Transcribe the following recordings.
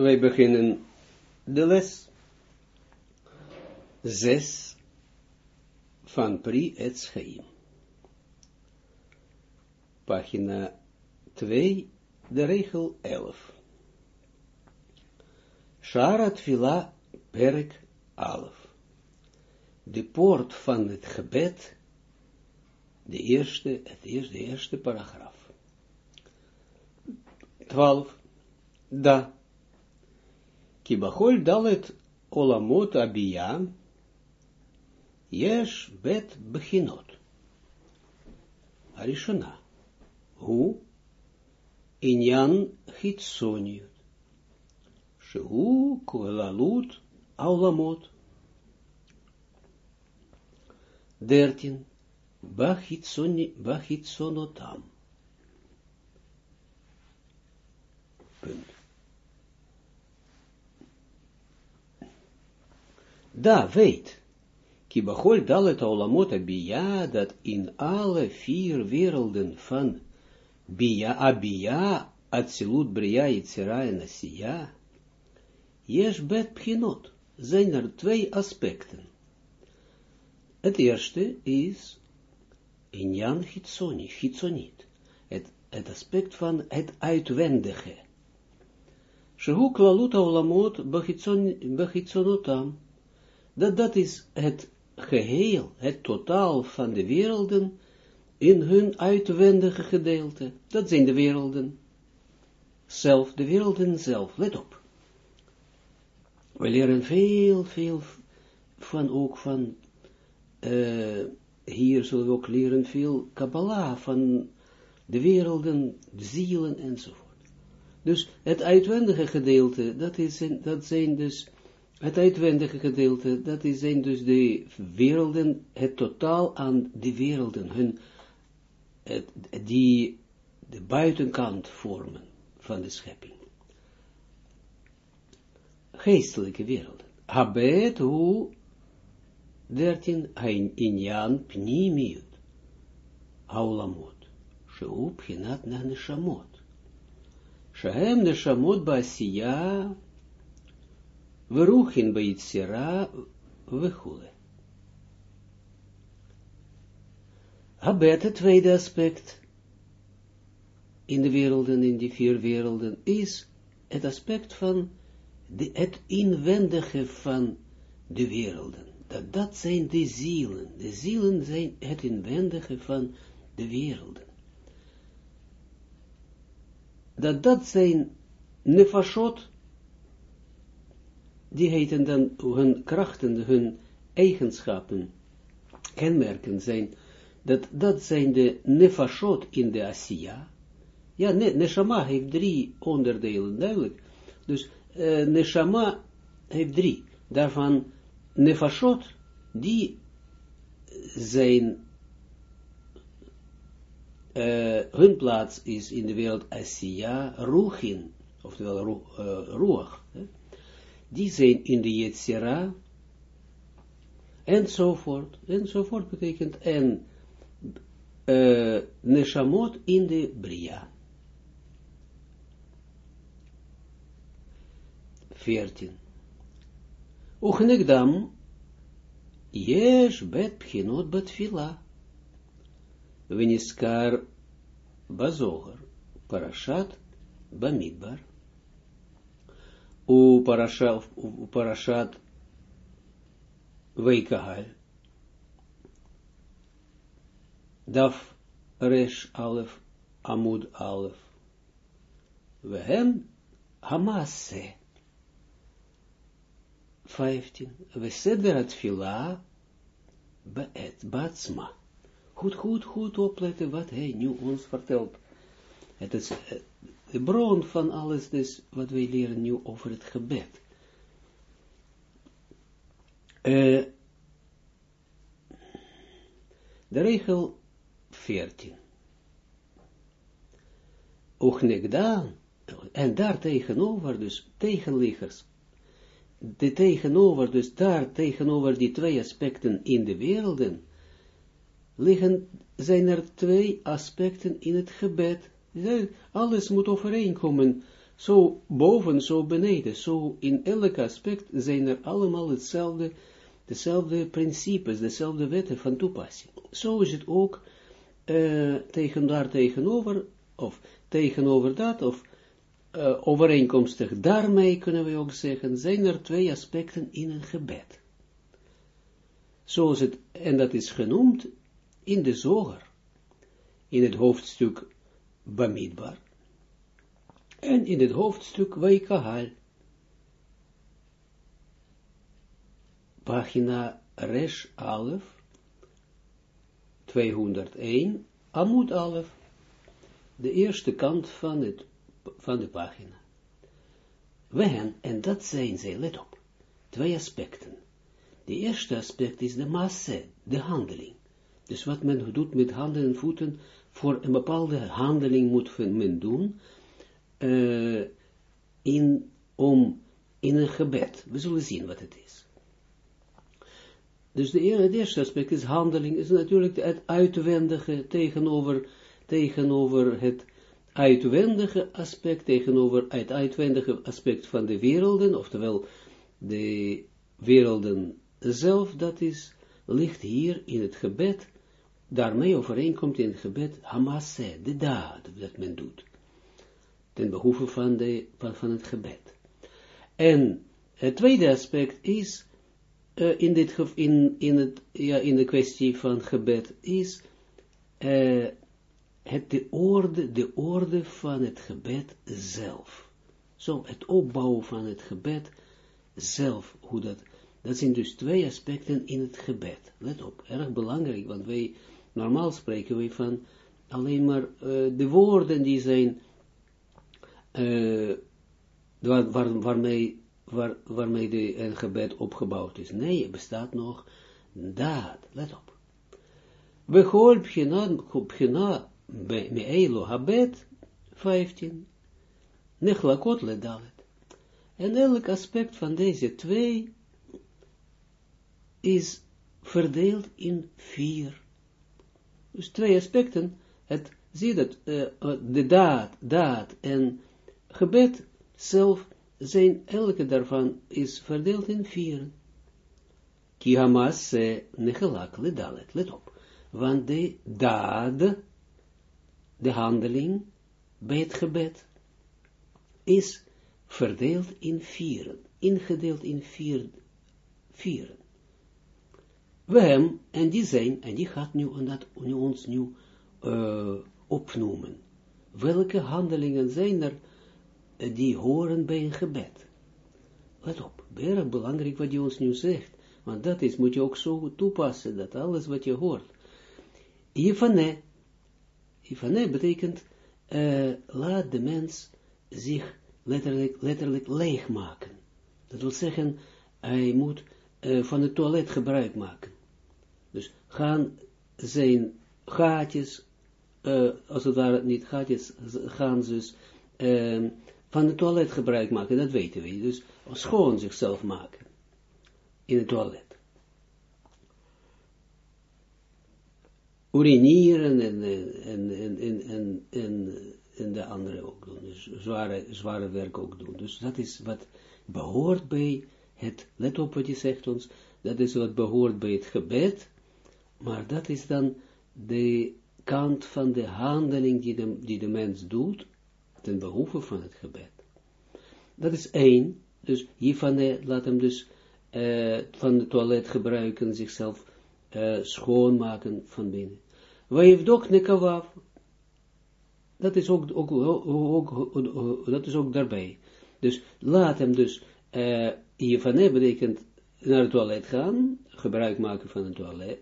wij beginnen de les 6 van Pri et Schaim. Pagina 2, de regel 11. Sharat Vila Perk 11. De poort van het gebed, de eerste, het eerste, de eerste paragraaf. 12. Da. Kibachol dalet olamot abia, yesh bet bechinot. Arishona. Hu inyan hitsoniut. Shehu koelalut aulamot. Dertien. Bachitsonotam. Punt. Da, weet, kibachol dalet olamot dat in alle vier werelden van bia, abia, atzilut, bria, yitzira en asiya, yesh bet pchinot, zijn er twee aspecten. Het eerste is inyan hitsoni, hitsonit, het, het aspect van het uitwendige. Shehu klalut olamot bechitsonotam, dat dat is het geheel, het totaal van de werelden in hun uitwendige gedeelte. Dat zijn de werelden zelf, de werelden zelf. Let op. We leren veel, veel van ook van, uh, hier zullen we ook leren veel Kabbalah van de werelden, de zielen enzovoort. Dus het uitwendige gedeelte, dat, is, dat zijn dus het uitwendige gedeelte, dat zijn dus de werelden, het totaal aan de werelden, hun, die de buitenkant vormen van de schepping. Geestelijke werelden. Habet hu dertien ein inyan pnimiut. Aulamot. Sheu pchinat na neshamot. Shahem neshamot ba'asiya Veruchin Beitzira Vechule. Habet, het tweede aspect in de werelden, in die vier werelden, is het aspect van de, het inwendige van de werelden. Dat, dat zijn de zielen. De zielen zijn het inwendige van de werelden. Dat dat zijn nefashot die heten dan hun krachten, hun eigenschappen, kenmerken zijn, dat, dat zijn de nefashot in de Asiya. Ja, ne, neshama heeft drie onderdelen, duidelijk. Dus uh, neshama heeft drie. Daarvan nefashot, die zijn, uh, hun plaats is in de wereld Asiya, Ruchin, oftewel uh, Ruach die zijn in de Yetzira, enzovoort, enzovoort betekent, en uh, Neshamot in de Bria. 14. Uchnegdam, Yesh bet pchinot betfila, Veniskar bazoger, Parashat bamidbar, u parashat, u parashat Veikahal. Daf Resh Alef Amud Alef. Wehem Hamase. 15. We seder het fila beet batsma. Goed, goed, goed opletten wat hij nu ons vertelt. Het is de bron van alles dus, wat wij leren nu over het gebed. Uh, de regel 14. Ochnegdaan, en daar tegenover, dus tegenliggers, de tegenover, dus daar tegenover die twee aspecten in de werelden, liggen, zijn er twee aspecten in het gebed alles moet overeenkomen, zo boven, zo beneden, zo in elk aspect zijn er allemaal hetzelfde, dezelfde principes, dezelfde wetten van toepassing. Zo is het ook uh, tegen daar tegenover, of tegenover dat, of uh, overeenkomstig daarmee kunnen we ook zeggen, zijn er twee aspecten in een gebed. Zoals het, en dat is genoemd in de zoger, in het hoofdstuk Bamidbar, en in het hoofdstuk Waikahal, pagina Resh Alef, 201, Amud Alef, de eerste kant van, het, van de pagina. We en dat zijn zij, let op, twee aspecten. De eerste aspect is de masse, de handeling. Dus wat men doet met handen en voeten, voor een bepaalde handeling moet men doen, uh, in, om, in een gebed. We zullen zien wat het is. Dus de, het eerste aspect is handeling, is natuurlijk het uitwendige tegenover, tegenover het uitwendige aspect, tegenover het uitwendige aspect van de werelden, oftewel de werelden zelf, dat is, ligt hier in het gebed, daarmee overeenkomt in het gebed Hamasse, de daad, dat men doet, ten behoeve van, de, van het gebed. En het tweede aspect is, uh, in, dit, in, in, het, ja, in de kwestie van gebed, is uh, het de orde, de orde van het gebed zelf. Zo, het opbouwen van het gebed zelf, hoe dat dat zijn dus twee aspecten in het gebed. Let op, erg belangrijk, want wij, normaal spreken wij van alleen maar uh, de woorden die zijn, uh, waar, waar, waarmee, waar, de, een gebed opgebouwd is. Nee, er bestaat nog daad, let op. We gooien bchina me'elo habet, 15, nechlakot le dalet. En elk aspect van deze twee is verdeeld in vier. Dus twee aspecten, het, zie dat, uh, de daad, daad en gebed zelf zijn, elke daarvan is verdeeld in vier. Ki hamas nechelak ledalet, let op, want de daad, de handeling bij het gebed, is verdeeld in vieren, ingedeeld in vier, vieren. We hem, en die zijn, en die gaat nu, dat, nu ons nu uh, opnoemen. Welke handelingen zijn er uh, die horen bij een gebed? Let op, erg belangrijk wat je ons nu zegt, want dat is, moet je ook zo toepassen, dat alles wat je hoort. Ifane, Ifane betekent, uh, laat de mens zich letterlijk, letterlijk leegmaken. Dat wil zeggen, hij moet van het toilet gebruik maken. Dus gaan zijn gaatjes, uh, als het ware niet gaatjes, gaan ze dus uh, van het toilet gebruik maken, dat weten we. Dus schoon zichzelf maken in het toilet. Urineren en, en, en, en, en, en, en de andere ook doen. Dus zware, zware werk ook doen. Dus dat is wat behoort bij het, let op wat je zegt ons, dat is wat behoort bij het gebed, maar dat is dan de kant van de handeling die de, die de mens doet, ten behoeve van het gebed. Dat is één, dus hiervan laat hem dus uh, van het toilet gebruiken, zichzelf uh, schoonmaken van binnen. Waivdok nekawaf, dat is ook, ook, ook, ook, dat is ook daarbij. Dus laat hem dus, uh, hiervan betekent naar het toilet gaan, gebruik maken van het toilet,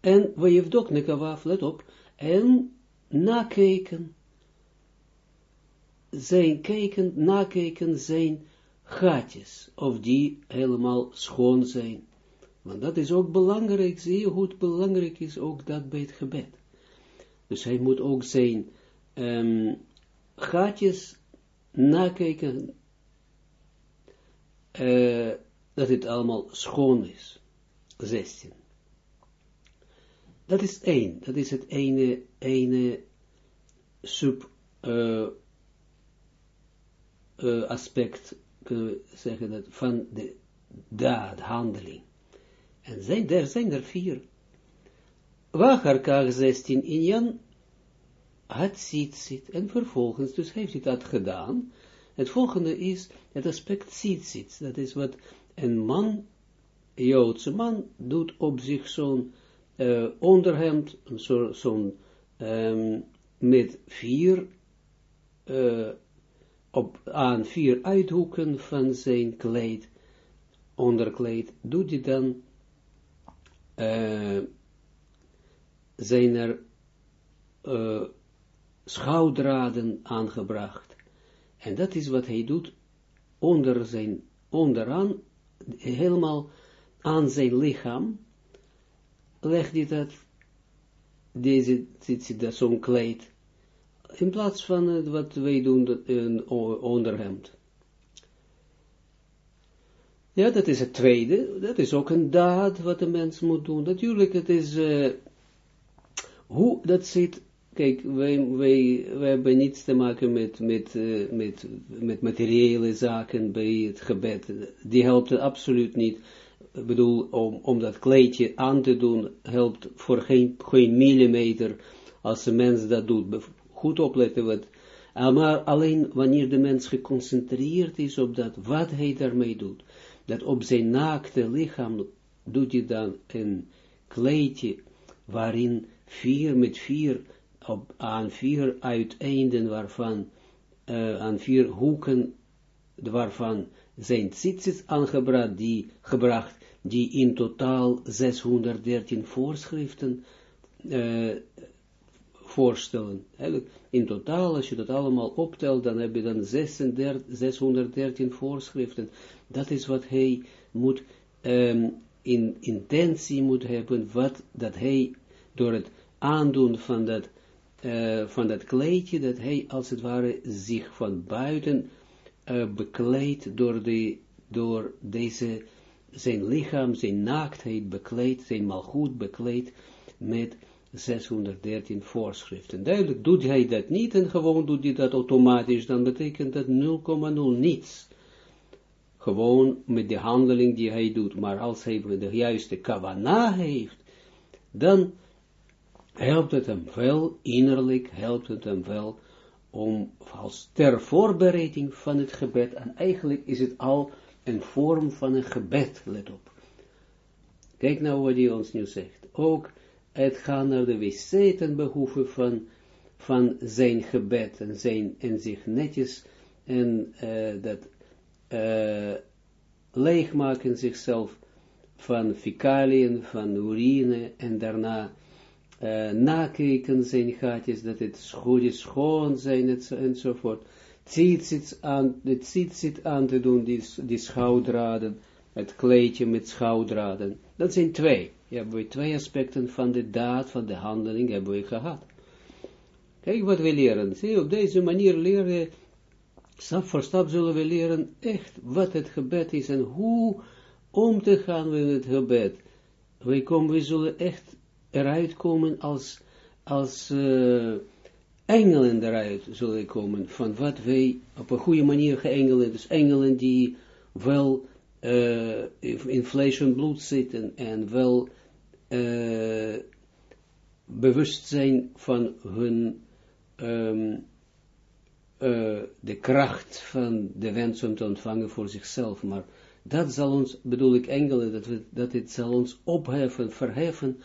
en ook nekawaf, let op, en nakijken, zijn kijken, nakijken zijn gaatjes, of die helemaal schoon zijn. Want dat is ook belangrijk, hoe het belangrijk is ook dat bij het gebed. Dus hij moet ook zijn um, gaatjes nakijken, uh, dat het allemaal schoon is. 16. Dat is één, dat is het ene, ene sub, uh, uh, aspect, kunnen we zeggen dat, van de daad, handeling. En zijn, er zijn er vier. Wacharkag 16 in Jan had ziet. En vervolgens, dus heeft hij dat gedaan. Het volgende is het aspect ziet. Dat is wat een man, Joodse man, doet op zich zo'n uh, onderhemd, zo'n zo um, met vier, uh, op, aan vier uithoeken van zijn kleed, onderkleed, doet hij dan, uh, zijn er uh, aangebracht. En dat is wat hij doet onder zijn, onderaan, helemaal aan zijn lichaam, legt hij dat, deze, dit, zo'n kleed, in plaats van het wat wij doen, een onderhemd. Ja, dat is het tweede, dat is ook een daad wat de mens moet doen. Natuurlijk, het is, uh, hoe dat zit kijk, wij, wij, wij hebben niets te maken met, met, uh, met, met materiële zaken bij het gebed. Die helpt absoluut niet. Ik bedoel, om, om dat kleedje aan te doen, helpt voor geen, geen millimeter als een mens dat doet. Goed opletten wat. Maar alleen wanneer de mens geconcentreerd is op dat, wat hij daarmee doet. Dat op zijn naakte lichaam doet hij dan een kleedje waarin vier met vier aan vier uiteinden waarvan, uh, aan vier hoeken waarvan zijn tzitzit aangebracht, die, gebracht, die in totaal 613 voorschriften uh, voorstellen. In totaal, als je dat allemaal optelt, dan heb je dan 36, 613 voorschriften. Dat is wat hij moet um, in intentie moet hebben, wat dat hij door het aandoen van dat uh, van dat kleedje, dat hij als het ware zich van buiten uh, bekleedt door, de, door deze, zijn lichaam, zijn naaktheid bekleedt, zijn malgoed bekleedt met 613 voorschriften. Duidelijk doet hij dat niet en gewoon doet hij dat automatisch, dan betekent dat 0,0 niets. Gewoon met de handeling die hij doet, maar als hij de juiste kavana heeft, dan helpt het hem wel, innerlijk helpt het hem wel, om als ter voorbereiding van het gebed, en eigenlijk is het al een vorm van een gebed, let op. Kijk nou wat hij ons nu zegt. Ook het gaan naar de wc ten behoeve van, van zijn gebed en, zijn, en zich netjes en uh, dat uh, leegmaken zichzelf van fecaliën, van urine en daarna uh, nakijken zijn gaatjes, dat het goed is, schoon zijn enzovoort. Ziet aan, het zit aan te doen, die, die schoudraden, het kleedje met schoudraden. Dat zijn twee. Je hebben we twee aspecten van de daad, van de handeling hebben we gehad. Kijk wat we leren. Zie, op deze manier leren, stap voor stap zullen we leren echt wat het gebed is en hoe om te gaan met het gebed. Wij, komen, we zullen echt eruit komen als, als uh, engelen eruit zullen komen, van wat wij op een goede manier geengelen, dus engelen die wel uh, in vlees en bloed zitten en wel uh, bewust zijn van hun um, de kracht van de wens om te ontvangen voor zichzelf, maar dat zal ons, bedoel ik engelen, dat, we, dat het zal ons opheffen, verheffen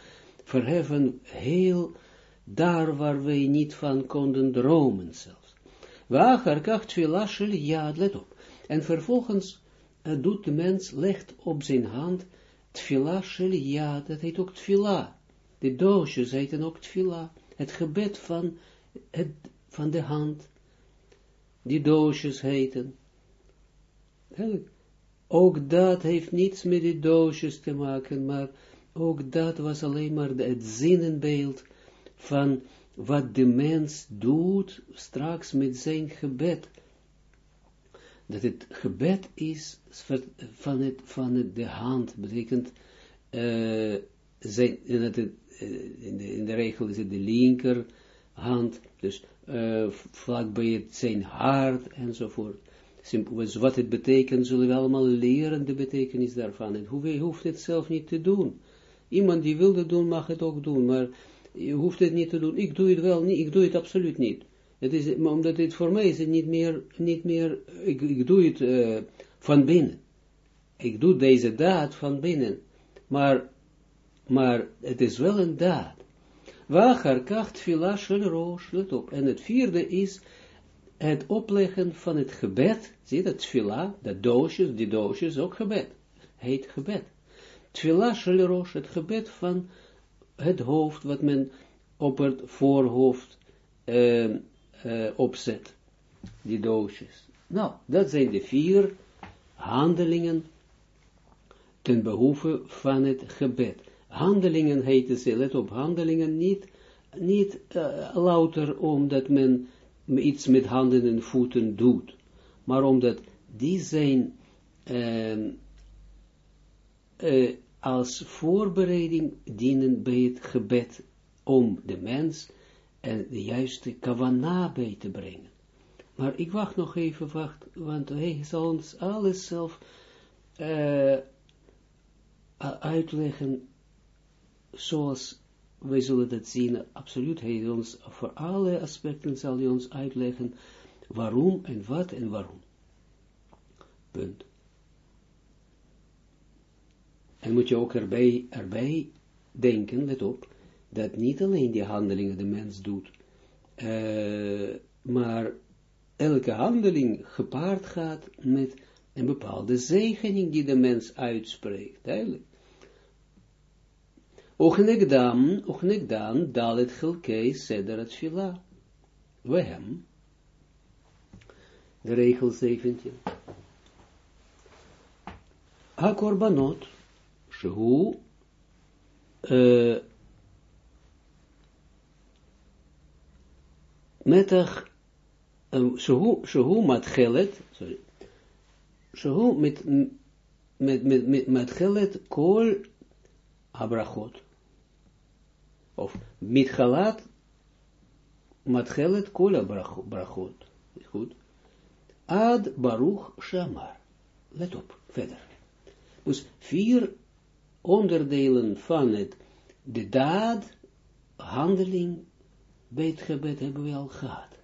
verheffen heel daar waar wij niet van konden dromen zelfs. Wacher kacht tfilashel ja, let op. En vervolgens uh, doet de mens, legt op zijn hand tfilashel ja, dat heet ook tfila. De doosjes heten ook tfila. Het gebed van, het, van de hand. Die doosjes heten. Ook dat heeft niets met die doosjes te maken, maar ook dat was alleen maar het zinnenbeeld van wat de mens doet straks met zijn gebed. Dat het gebed is van, het, van de hand, betekent, dat het, uh, in, de, in, de, regel is het de linkerhand, dus uh, vlak bij het zijn hart enzovoort. wat het betekent, zullen we allemaal leren de betekenis daarvan. En hoe, hoeft het zelf niet te doen. Iemand die wil het doen, mag het ook doen, maar je hoeft het niet te doen. Ik doe het wel niet, ik doe het absoluut niet. Het is, omdat het voor mij is het niet meer, niet meer ik, ik doe het uh, van binnen. Ik doe deze daad van binnen. Maar, maar het is wel een daad. Wachar kacht fila roos, let. En het vierde is het opleggen van het gebed. Zie je dat fila, de doosjes, die doosjes, ook gebed. Heet gebed. Tfila shel roos, het gebed van het hoofd, wat men op het voorhoofd uh, uh, opzet. Die doosjes. Nou, dat zijn de vier handelingen ten behoeve van het gebed. Handelingen heten ze, let op, handelingen niet, niet uh, louter omdat men iets met handen en voeten doet, maar omdat die zijn uh, uh, als voorbereiding dienen bij het gebed om de mens en de juiste kavana bij te brengen. Maar ik wacht nog even, wacht, want hij zal ons alles zelf uh, uitleggen zoals wij zullen dat zien, absoluut, hij ons voor alle aspecten zal hij ons uitleggen waarom en wat en waarom. Punt. En moet je ook erbij, denken, let op, dat niet alleen die handelingen de mens doet, uh, maar elke handeling gepaard gaat met een bepaalde zegening die de mens uitspreekt, duidelijk. Ochnegdam, ochnegdam, dalet chilkei seder fila. We hem. De regel 17. Hakorbanot, metach, shehu, matchelet, sorry, shehu met, met, met, met, met kol abrachot of mitchalat matchelet kola brachot. Goed. Ad baruch shamar. Let op, verder. Dus vier onderdelen van het, de daad, handeling, bij het gebed hebben we al gehad.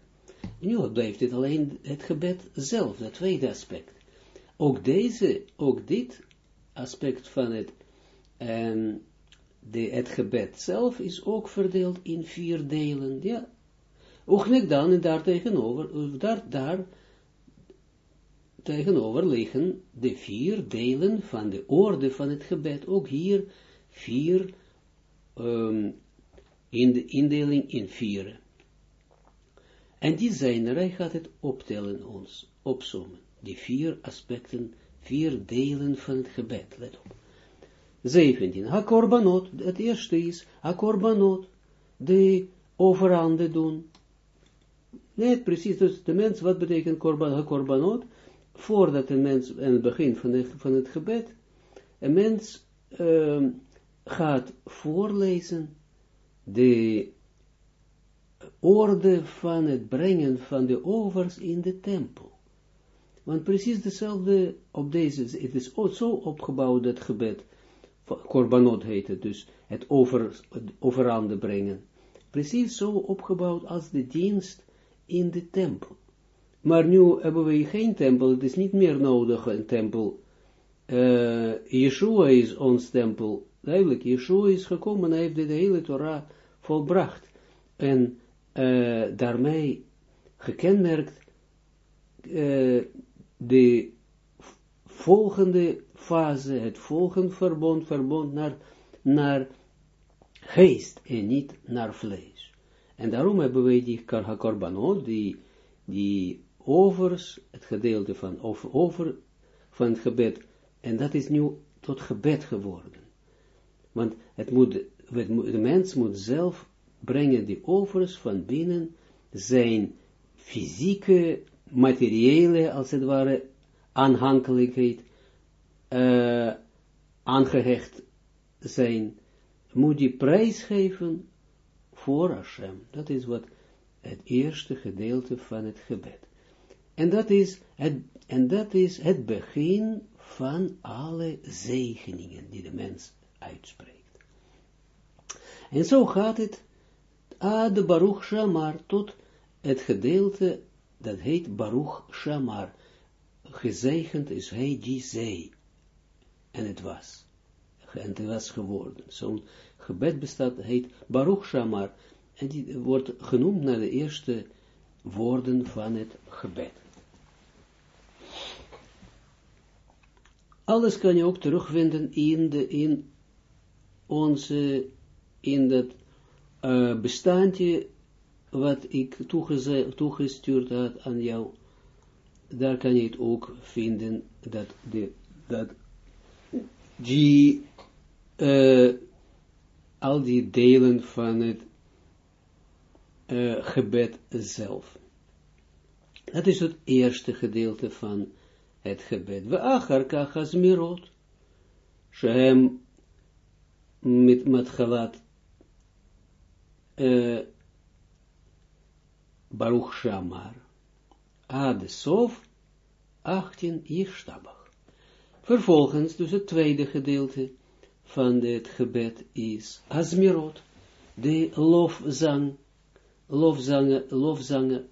Nu blijft het alleen het gebed zelf, dat tweede aspect. Ook deze, ook dit aspect van het, um, de, het gebed zelf is ook verdeeld in vier delen, ja. Ook niet dan, en daar tegenover, daar, daar tegenover liggen de vier delen van de orde van het gebed, ook hier vier, um, in de indeling in vier. En die zijn er, hij gaat het optellen ons, opzommen, die vier aspecten, vier delen van het gebed, let op. 17. Hakorbanot, het eerste is Hakorbanot, de overhanden doen. Net precies, dus de mens, wat betekent korban, Hakorbanot? Voordat een mens, aan het begin van, van het gebed, een mens uh, gaat voorlezen de orde van het brengen van de overs in de tempel. Want precies dezelfde op deze, het is zo opgebouwd, dat gebed, korbanot heet het, dus het, over, het brengen. Precies zo opgebouwd als de dienst in de tempel. Maar nu hebben we geen tempel, het is niet meer nodig een tempel. Uh, Yeshua is ons tempel. Duidelijk, Yeshua is gekomen, hij heeft de hele Torah volbracht. En uh, daarmee gekenmerkt uh, de volgende fase, het volgende verbond, verbond naar, naar geest en niet naar vlees. En daarom hebben wij die karhakorbanot, die, die overs, het gedeelte van over, over van het gebed, en dat is nu tot gebed geworden. Want het moet, de mens moet zelf brengen die overs van binnen zijn fysieke, materiële, als het ware, aanhankelijkheid uh, aangehecht zijn, moet die prijs geven voor Hashem. Dat is wat het eerste gedeelte van het gebed. En dat is het, en dat is het begin van alle zegeningen die de mens uitspreekt. En zo gaat het ad de Baruch Shamar tot het gedeelte dat heet Baruch Shamar. Gezegend is hij die zei. En het was. En het was geworden. Zo'n gebed bestaat, heet Baruch Shamar. En die wordt genoemd naar de eerste woorden van het gebed. Alles kan je ook terugvinden in, de, in onze, in dat uh, bestandje wat ik toegestuurd had aan jou. Daar kan je het ook vinden, dat, de, dat die, uh, al die delen van het uh, gebed zelf. Dat is het eerste gedeelte van het gebed. We achar kachas mirot, shehem met matchalat Baruch Shamar, Ad Sof 18 Yishtabach. Vervolgens, dus het tweede gedeelte van dit gebed is Asmirot, de lofzang, lofzangen, lofzangen,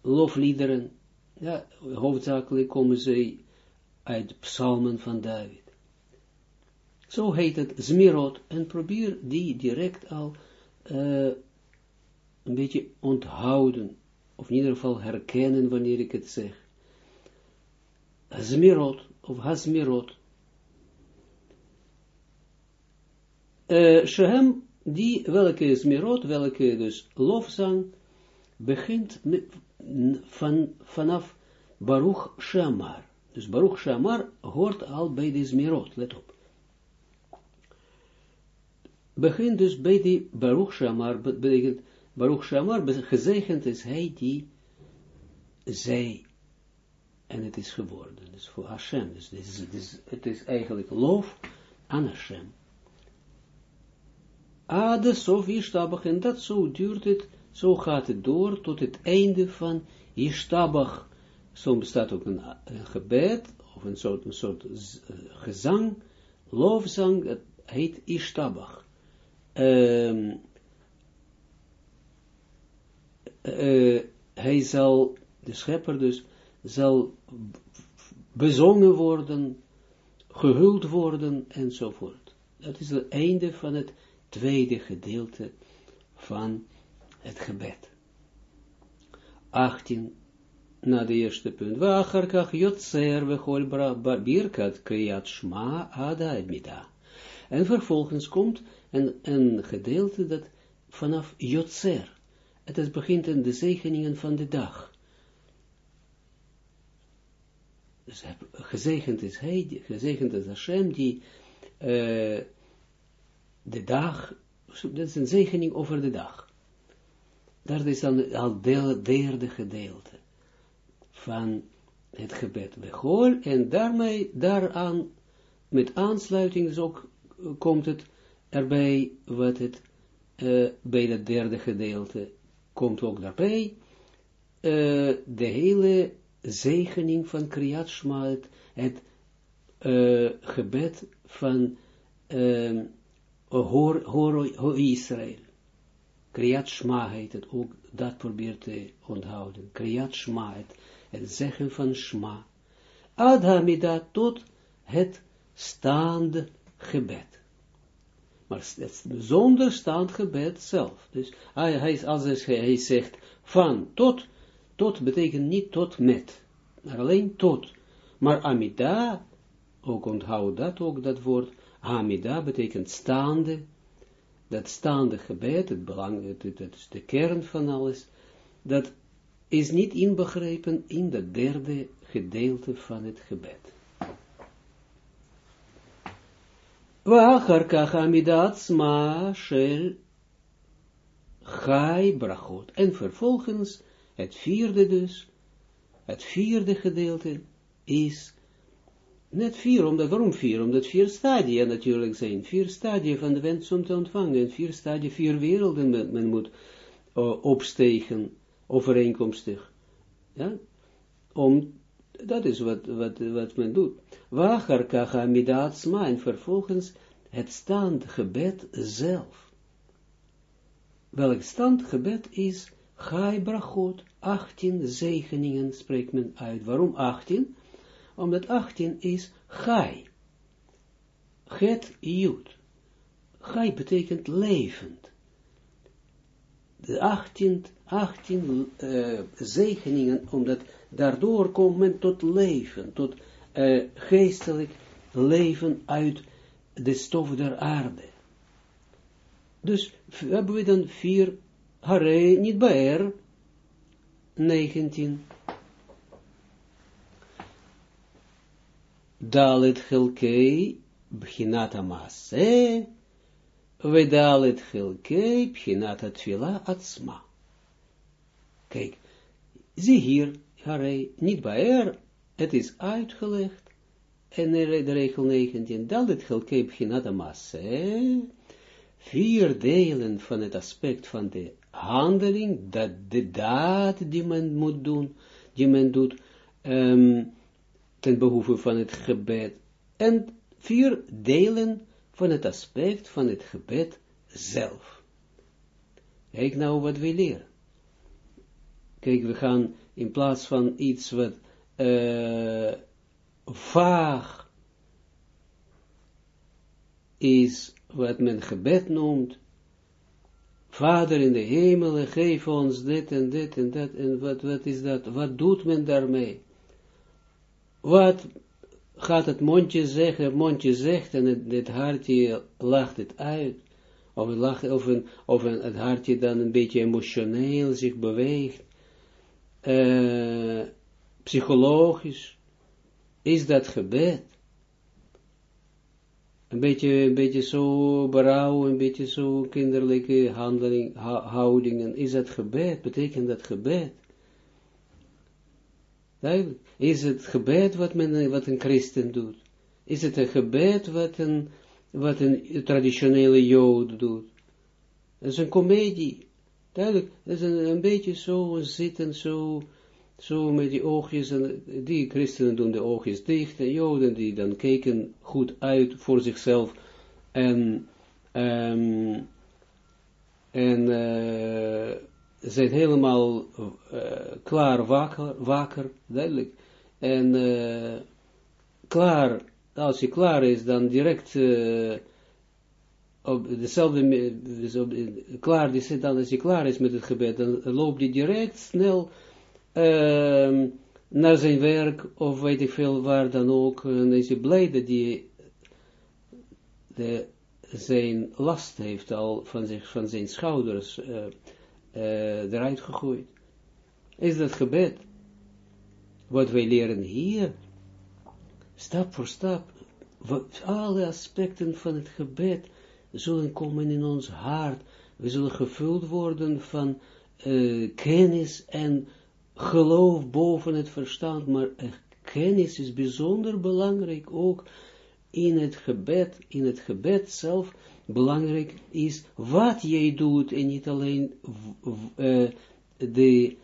lofliederen, ja, hoofdzakelijk komen ze uit psalmen van David. Zo heet het Zmirot, en probeer die direct al uh, een beetje onthouden, of in ieder geval herkennen wanneer ik het zeg. Zmirot, of Hazmirot. Uh, Shehem, die, welke Zmirot, welke dus lofzang, begint van, vanaf Baruch Shamar. Dus Baruch Shamar hoort al bij de Zmirot, let op. Begint dus bij die Baruch Shamar, betekent Baruch Shamar, gezegend is hij die zij, en het is geworden, dus voor Hashem, dus het is, het is, het is eigenlijk lof aan Hashem. Ade sof Yishtabach, en dat zo duurt het, zo gaat het door tot het einde van Yishtabach. Zo bestaat ook een, gebed, of een soort, een soort gezang, lofzang, het heet Yishtabach. Um, uh, hij zal, de schepper dus, zal bezongen worden, gehuld worden, enzovoort. Dat is het einde van het tweede gedeelte van het gebed. 18, na de eerste punt. Wacharkach jotzer vechol birkat kriyat shma ada mida. En vervolgens komt een, een gedeelte dat vanaf jotzer, het is begint in de zegeningen van de dag. Dus gezegend is hij, gezegend is Hashem, die uh, de dag, dat is een zegening over de dag. Dat is dan al de derde gedeelte van het gebed Bechol, en daarmee, daaraan, met aansluiting dus ook, komt het erbij, wat het, uh, bij het derde gedeelte komt ook daarbij uh, de hele zegening van Kriyat Shma, het, gebed van uh, Hor, Hor Israël. Kriyat Shma heet het ook, dat probeert te onthouden. Kriyat Shma, het, het zeggen van Shma. Adhamida tot het staande gebed maar zonder standgebed zelf. Dus hij, hij, als hij zegt van tot, tot betekent niet tot met, maar alleen tot. Maar amida, ook onthoud dat ook, dat woord, amida betekent staande, dat staande gebed, het belang, dat is de kern van alles, dat is niet inbegrepen in dat derde gedeelte van het gebed. Kach ma shel chai brachot. En vervolgens, het vierde dus, het vierde gedeelte is, net vier, omdat, waarom vier? Omdat vier stadia natuurlijk zijn, vier stadia van de wens om te ontvangen, vier stadia, vier werelden men, men moet uh, opstegen overeenkomstig. Ja? Om, dat is wat, wat, wat men doet. Wachar kacha midaatsma, en vervolgens het standgebed zelf. Welk standgebed is Gai brachot, 18 zegeningen spreekt men uit. Waarom 18? Omdat 18 is Gai. Het Jud. Gai betekent levend. De 18, 18 uh, zegeningen, omdat daardoor komt men tot leven, tot uh, geestelijk leven uit de stof der aarde. Dus hebben we dan vier, hare, niet bij 19. Dalet Chelkei, Bchinat Amase, Vedalet Chelkei, Bchinat Atfila Atzma. Kijk, zie hier, hare, niet bij er, het is uitgelegd, en de regel 19, Dalet Chelkei, Bchinat Amase, vier delen van het aspect van de handeling, dat de daad die men moet doen, die men doet, um, ten behoeve van het gebed, en vier delen van het aspect van het gebed zelf. Kijk nou wat we leren. Kijk, we gaan in plaats van iets wat uh, vaag is, wat men gebed noemt, Vader in de hemel, geef ons dit en dit en dat, en wat, wat is dat, wat doet men daarmee? Wat gaat het mondje zeggen, het mondje zegt en het, hartje lacht het uit, of, het, lacht, of, een, een, het hartje dan een beetje emotioneel zich beweegt, uh, psychologisch, is dat gebed? een beetje, een beetje zo berouw, een beetje zo kinderlijke handeling, houdingen, is dat gebed, betekent dat gebed? Is het gebed wat, men, wat een christen doet? Is het een gebed wat een, wat een traditionele jood doet? Het is een komedie. Duidelijk, het is een, beetje zo zitten, zo zo met die oogjes, en die christenen doen de oogjes dicht, en joden die dan kijken goed uit voor zichzelf, en, um, en uh, zijn helemaal uh, klaar wakker, wakker, duidelijk, en uh, klaar, als hij klaar is, dan direct op dezelfde, dus op, klaar, die, dan als hij klaar is met het gebed, dan loopt hij direct snel uh, naar zijn werk, of weet ik veel waar dan ook, en is hij blij hij de, zijn last heeft al van, zich, van zijn schouders uh, eruit gegooid. Is dat gebed? Wat wij leren hier, stap voor stap, wat, alle aspecten van het gebed zullen komen in ons hart. We zullen gevuld worden van uh, kennis en geloof boven het verstand, maar kennis is bijzonder belangrijk ook in het gebed, in het gebed zelf, belangrijk is wat jij doet en niet alleen de,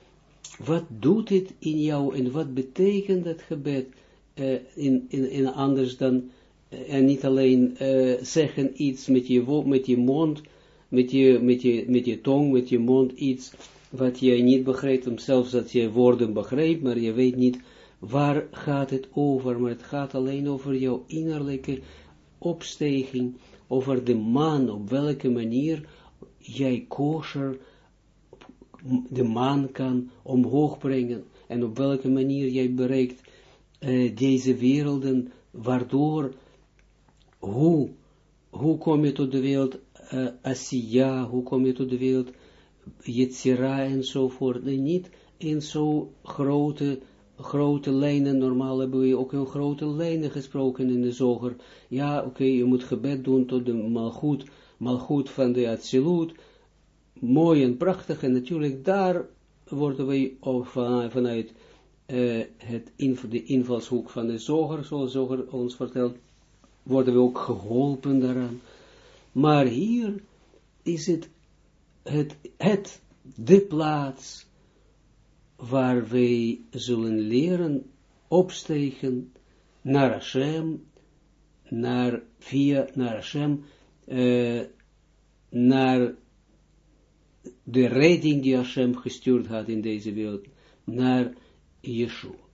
wat doet het in jou en wat betekent dat gebed uh, in, in, in anders dan, en niet alleen zeggen iets met je, met je mond, met je, met, je, met je tong, met je mond iets, wat jij niet begrijpt, om zelfs dat je woorden begrijpt, maar je weet niet waar gaat het over, maar het gaat alleen over jouw innerlijke opstijging, over de man, op welke manier jij kosher de man kan omhoog brengen, en op welke manier jij bereikt uh, deze werelden, waardoor, hoe, hoe kom je tot de wereld uh, Asiya, hoe kom je tot de wereld Yetzira enzovoort, en niet in zo grote, grote lijnen, normaal hebben we ook in grote lijnen gesproken in de zoger, ja, oké, je moet gebed doen tot de malgoed, malgoed van de Atsilut, mooi en prachtig, en natuurlijk daar worden wij van, vanuit uh, het de invalshoek van de zoger, zoals zoger ons vertelt, worden we ook geholpen daaraan. Maar hier is het het, het, de plaats waar wij zullen leren opstegen naar Hashem, naar, via, naar Hashem, uh, naar de redding die Hashem gestuurd had in deze wereld, naar Yeshua.